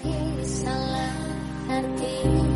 lagi salah hati.